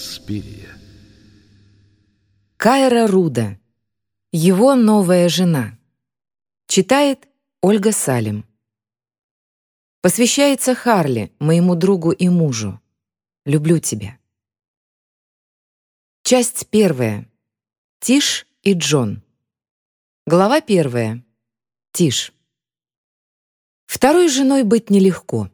Инспирия. Кайра Руда. Его новая жена. Читает Ольга Салим. Посвящается Харли, моему другу и мужу. Люблю тебя. Часть первая. Тиш и Джон. Глава первая. Тиш. Второй женой быть нелегко.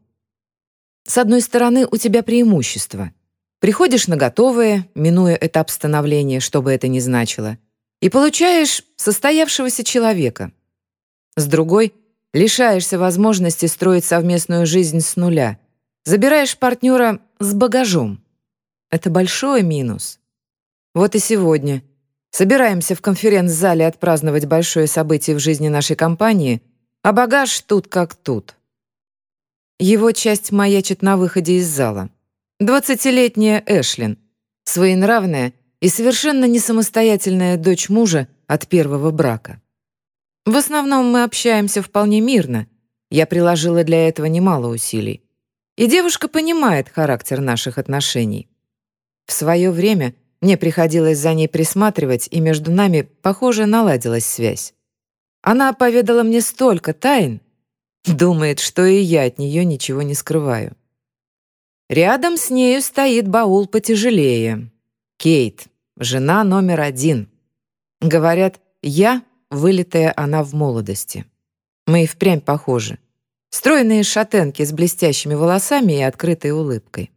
С одной стороны, у тебя преимущество. Приходишь на готовое, минуя этап становления, что бы это ни значило, и получаешь состоявшегося человека. С другой — лишаешься возможности строить совместную жизнь с нуля. Забираешь партнера с багажом. Это большой минус. Вот и сегодня. Собираемся в конференц-зале отпраздновать большое событие в жизни нашей компании, а багаж тут как тут. Его часть маячит на выходе из зала. Двадцатилетняя Эшлин, своенравная и совершенно не самостоятельная дочь мужа от первого брака. В основном мы общаемся вполне мирно. Я приложила для этого немало усилий. И девушка понимает характер наших отношений. В свое время — мне приходилось за ней присматривать, и между нами, похоже, наладилась связь. Она поведала мне столько тайн, думает, что и я от нее ничего не скрываю. Рядом с нею стоит баул потяжелее. Кейт, жена номер один. Говорят, я — вылитая она в молодости. Мы и впрямь похожи. Стройные шатенки с блестящими волосами и открытой улыбкой.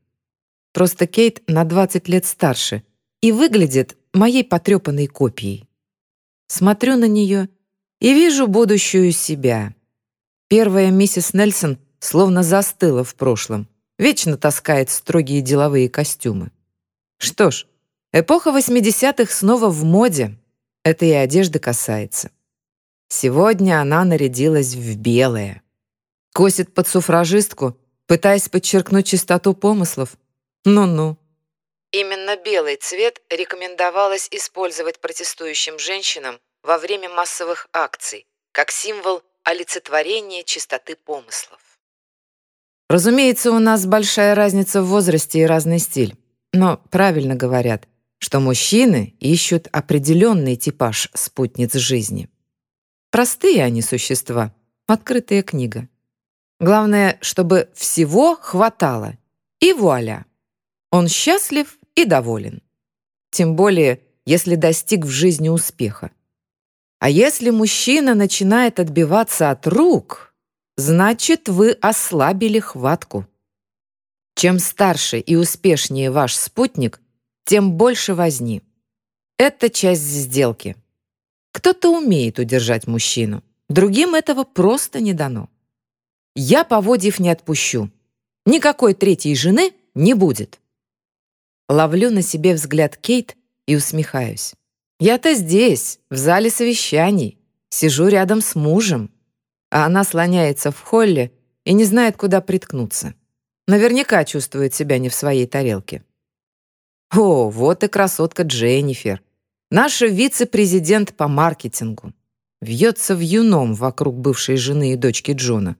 Просто Кейт на 20 лет старше, и выглядит моей потрепанной копией. Смотрю на нее и вижу будущую себя. Первая миссис Нельсон словно застыла в прошлом, вечно таскает строгие деловые костюмы. Что ж, эпоха 80-х снова в моде. Это и одежды касается. Сегодня она нарядилась в белое. Косит под суфражистку, пытаясь подчеркнуть чистоту помыслов. Ну-ну. Именно белый цвет рекомендовалось использовать протестующим женщинам во время массовых акций, как символ олицетворения чистоты помыслов. Разумеется, у нас большая разница в возрасте и разный стиль. Но правильно говорят, что мужчины ищут определенный типаж спутниц жизни. Простые они существа, открытая книга. Главное, чтобы всего хватало. И вуаля! Он счастлив и доволен. Тем более, если достиг в жизни успеха. А если мужчина начинает отбиваться от рук, значит, вы ослабили хватку. Чем старше и успешнее ваш спутник, тем больше возни. Это часть сделки. Кто-то умеет удержать мужчину, другим этого просто не дано. Я поводив не отпущу. Никакой третьей жены не будет. Ловлю на себе взгляд Кейт и усмехаюсь. Я-то здесь, в зале совещаний, сижу рядом с мужем, а она слоняется в холле и не знает, куда приткнуться. Наверняка чувствует себя не в своей тарелке. О, вот и красотка Дженнифер, наша вице-президент по маркетингу. Вьется в юном вокруг бывшей жены и дочки Джона.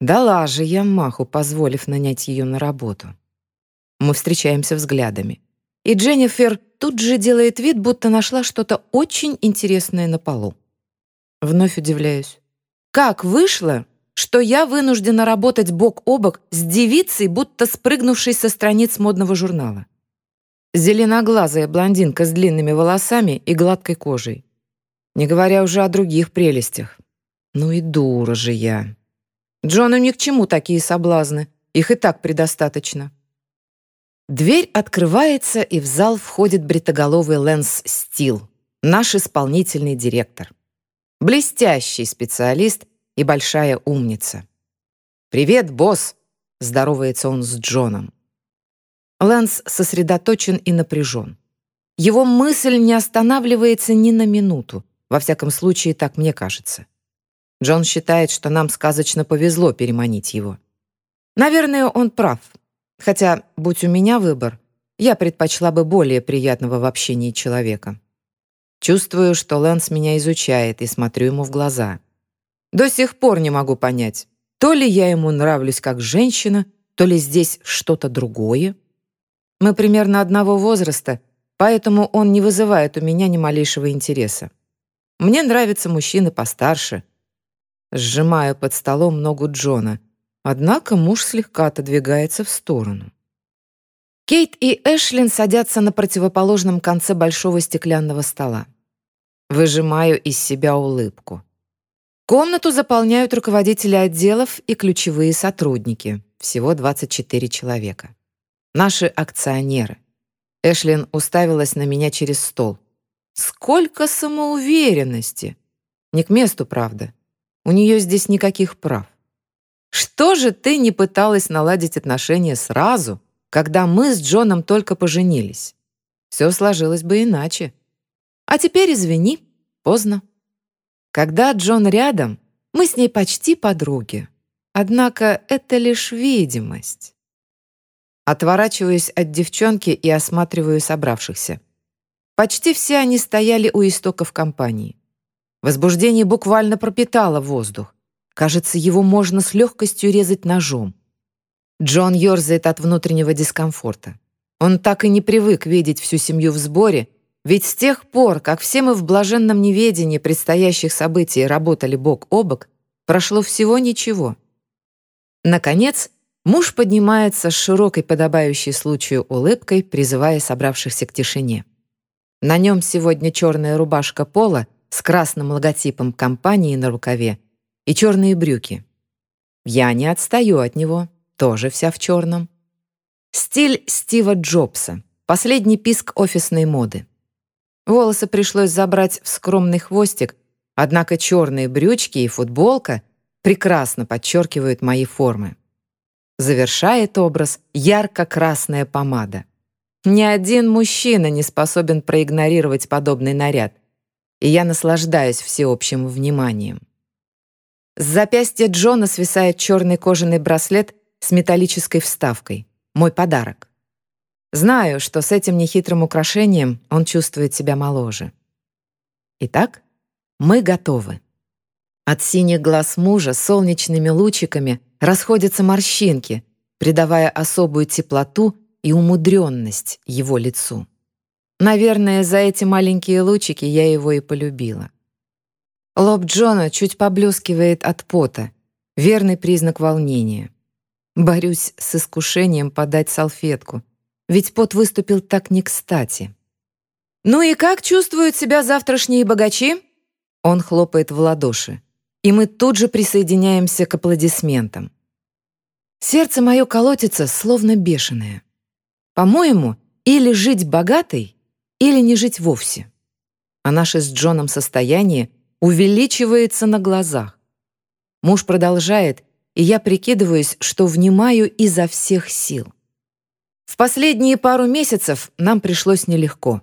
Дала же я маху, позволив нанять ее на работу. Мы встречаемся взглядами. И Дженнифер тут же делает вид, будто нашла что-то очень интересное на полу. Вновь удивляюсь. Как вышло, что я вынуждена работать бок о бок с девицей, будто спрыгнувшей со страниц модного журнала? Зеленоглазая блондинка с длинными волосами и гладкой кожей. Не говоря уже о других прелестях. Ну и дура же я. Джону ни к чему такие соблазны. Их и так предостаточно. Дверь открывается, и в зал входит бритоголовый Лэнс Стил, наш исполнительный директор. Блестящий специалист и большая умница. «Привет, босс!» — здоровается он с Джоном. Лэнс сосредоточен и напряжен. Его мысль не останавливается ни на минуту. Во всяком случае, так мне кажется. Джон считает, что нам сказочно повезло переманить его. Наверное, он прав. Хотя, будь у меня выбор, я предпочла бы более приятного в общении человека. Чувствую, что Лэнс меня изучает и смотрю ему в глаза. До сих пор не могу понять, то ли я ему нравлюсь как женщина, то ли здесь что-то другое. Мы примерно одного возраста, поэтому он не вызывает у меня ни малейшего интереса. Мне нравятся мужчины постарше. Сжимаю под столом ногу Джона, однако муж слегка отодвигается в сторону. Кейт и Эшлин садятся на противоположном конце большого стеклянного стола. Выжимаю из себя улыбку. Комнату заполняют руководители отделов и ключевые сотрудники, всего 24 человека. Наши акционеры. Эшлин уставилась на меня через стол. Сколько самоуверенности! Не к месту, правда. У нее здесь никаких прав. Что же ты не пыталась наладить отношения сразу, когда мы с Джоном только поженились? Все сложилось бы иначе. А теперь извини, поздно. Когда Джон рядом, мы с ней почти подруги. Однако это лишь видимость. Отворачиваюсь от девчонки и осматриваю собравшихся. Почти все они стояли у истоков компании. Возбуждение буквально пропитало воздух. Кажется, его можно с легкостью резать ножом. Джон ерзает от внутреннего дискомфорта. Он так и не привык видеть всю семью в сборе, ведь с тех пор, как все мы в блаженном неведении предстоящих событий работали бок о бок, прошло всего ничего. Наконец, муж поднимается с широкой подобающей случаю улыбкой, призывая собравшихся к тишине. На нем сегодня черная рубашка пола с красным логотипом компании на рукаве и черные брюки. Я не отстаю от него, тоже вся в черном. Стиль Стива Джобса, последний писк офисной моды. Волосы пришлось забрать в скромный хвостик, однако черные брючки и футболка прекрасно подчеркивают мои формы. Завершает образ ярко-красная помада. Ни один мужчина не способен проигнорировать подобный наряд, и я наслаждаюсь всеобщим вниманием. С запястья Джона свисает черный кожаный браслет с металлической вставкой. Мой подарок. Знаю, что с этим нехитрым украшением он чувствует себя моложе. Итак, мы готовы. От синих глаз мужа солнечными лучиками расходятся морщинки, придавая особую теплоту и умудренность его лицу. Наверное, за эти маленькие лучики я его и полюбила. Лоб Джона чуть поблескивает от пота, верный признак волнения. Борюсь с искушением подать салфетку, ведь пот выступил так не кстати. «Ну и как чувствуют себя завтрашние богачи?» Он хлопает в ладоши, и мы тут же присоединяемся к аплодисментам. Сердце мое колотится, словно бешеное. По-моему, или жить богатой, или не жить вовсе. А наше с Джоном состояние увеличивается на глазах. Муж продолжает, и я прикидываюсь, что внимаю изо всех сил. В последние пару месяцев нам пришлось нелегко.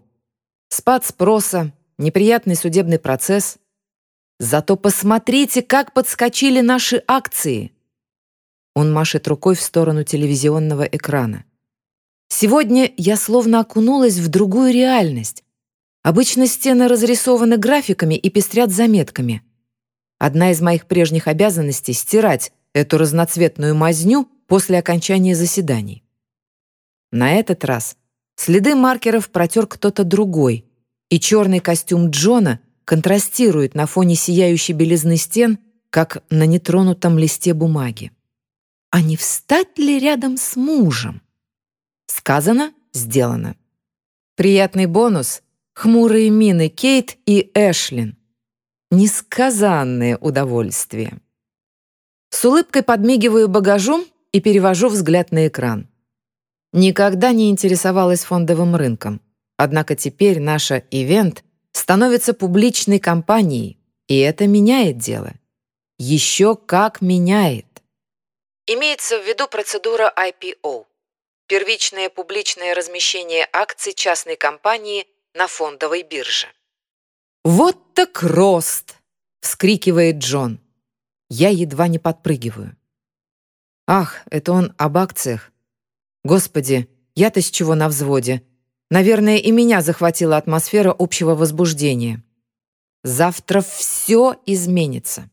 Спад спроса, неприятный судебный процесс. Зато посмотрите, как подскочили наши акции. Он машет рукой в сторону телевизионного экрана. Сегодня я словно окунулась в другую реальность. Обычно стены разрисованы графиками и пестрят заметками. Одна из моих прежних обязанностей — стирать эту разноцветную мазню после окончания заседаний. На этот раз следы маркеров протер кто-то другой, и черный костюм Джона контрастирует на фоне сияющей белизны стен, как на нетронутом листе бумаги. А не встать ли рядом с мужем? Сказано, сделано. Приятный бонус — хмурые мины Кейт и Эшлин. Несказанное удовольствие. С улыбкой подмигиваю багажу и перевожу взгляд на экран. Никогда не интересовалась фондовым рынком. Однако теперь наша ивент становится публичной компанией, и это меняет дело. Еще как меняет. Имеется в виду процедура IPO – первичное публичное размещение акций частной компании на фондовой бирже. «Вот так рост!» — вскрикивает Джон. Я едва не подпрыгиваю. Ах, это он об акциях. Господи, я-то с чего на взводе? Наверное, и меня захватила атмосфера общего возбуждения. Завтра все изменится.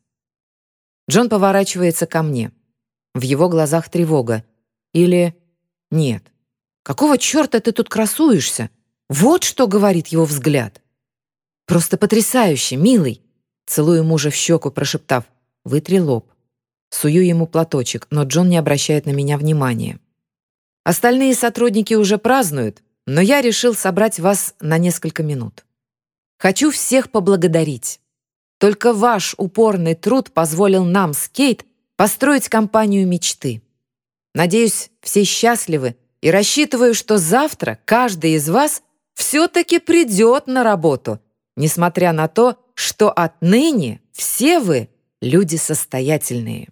Джон поворачивается ко мне. В его глазах тревога. Или нет. Какого черта ты тут красуешься? Вот что говорит его взгляд. Просто потрясающе, милый. Целую мужа в щеку, прошептав «Вытри лоб». Сую ему платочек, но Джон не обращает на меня внимания. Остальные сотрудники уже празднуют, но я решил собрать вас на несколько минут. Хочу всех поблагодарить. Только ваш упорный труд позволил нам с Кейт построить компанию мечты. Надеюсь, все счастливы и рассчитываю, что завтра каждый из вас все-таки придет на работу, несмотря на то, что отныне все вы люди состоятельные.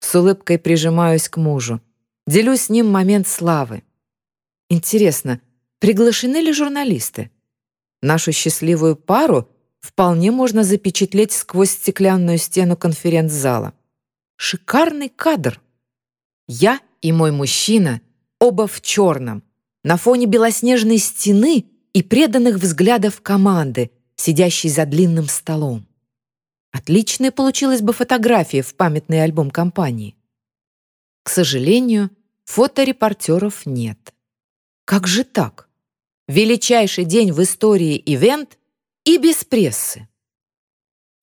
С улыбкой прижимаюсь к мужу. Делюсь с ним момент славы. Интересно, приглашены ли журналисты? Нашу счастливую пару вполне можно запечатлеть сквозь стеклянную стену конференц-зала. Шикарный кадр. Я и мой мужчина, оба в черном, на фоне белоснежной стены и преданных взглядов команды, сидящей за длинным столом. Отличная получилась бы фотография в памятный альбом компании. К сожалению, фоторепортеров нет. Как же так? Величайший день в истории ивент и без прессы.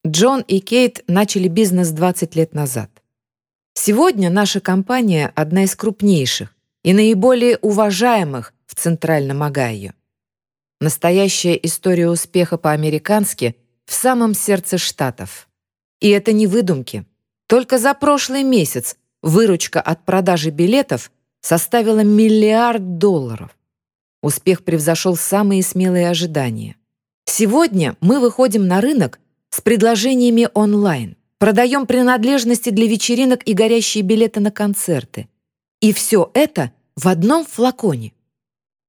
Джон и Кейт начали бизнес 20 лет назад. Сегодня наша компания одна из крупнейших и наиболее уважаемых в Центральном Огайо. Настоящая история успеха по-американски в самом сердце Штатов. И это не выдумки. Только за прошлый месяц выручка от продажи билетов составила миллиард долларов. Успех превзошел самые смелые ожидания. Сегодня мы выходим на рынок с предложениями онлайн, продаем принадлежности для вечеринок и горящие билеты на концерты. И все это в одном флаконе.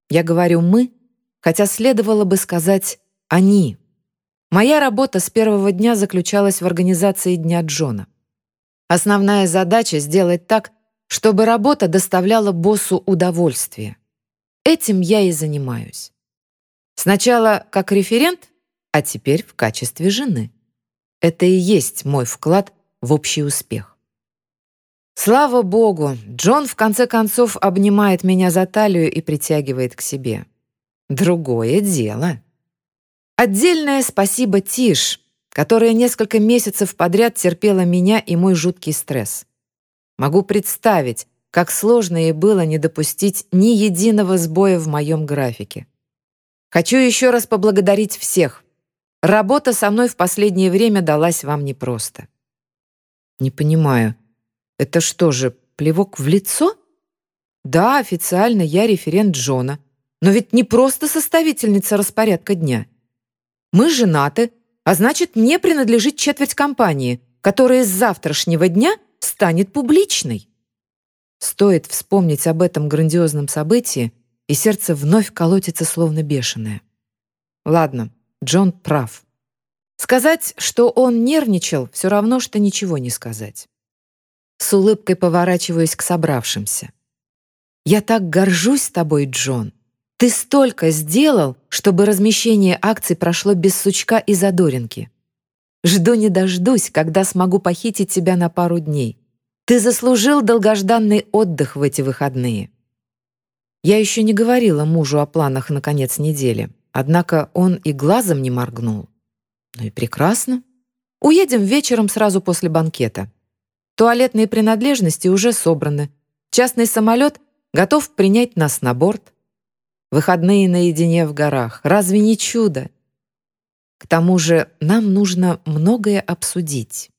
Я говорю «мы», хотя следовало бы сказать «они». Моя работа с первого дня заключалась в организации Дня Джона. Основная задача — сделать так, чтобы работа доставляла боссу удовольствие. Этим я и занимаюсь. Сначала как референт, а теперь в качестве жены. Это и есть мой вклад в общий успех. Слава богу, Джон в конце концов обнимает меня за талию и притягивает к себе. Другое дело. Отдельное спасибо Тиш, которая несколько месяцев подряд терпела меня и мой жуткий стресс. Могу представить, как сложно ей было не допустить ни единого сбоя в моем графике. Хочу еще раз поблагодарить всех. Работа со мной в последнее время далась вам непросто. Не понимаю, это что же, плевок в лицо? Да, официально я референт Джона, но ведь не просто составительница распорядка дня. Мы женаты, а значит, мне принадлежит четверть компании, которая с завтрашнего дня станет публичной. Стоит вспомнить об этом грандиозном событии, и сердце вновь колотится словно бешеное. Ладно, Джон прав. Сказать, что он нервничал, все равно, что ничего не сказать. С улыбкой поворачиваюсь к собравшимся. «Я так горжусь тобой, Джон. Ты столько сделал, чтобы размещение акций прошло без сучка и задоринки. Жду не дождусь, когда смогу похитить тебя на пару дней. Ты заслужил долгожданный отдых в эти выходные». Я еще не говорила мужу о планах на конец недели, однако он и глазом не моргнул. Ну и прекрасно. Уедем вечером сразу после банкета. Туалетные принадлежности уже собраны. Частный самолет готов принять нас на борт. Выходные наедине в горах. Разве не чудо? К тому же нам нужно многое обсудить.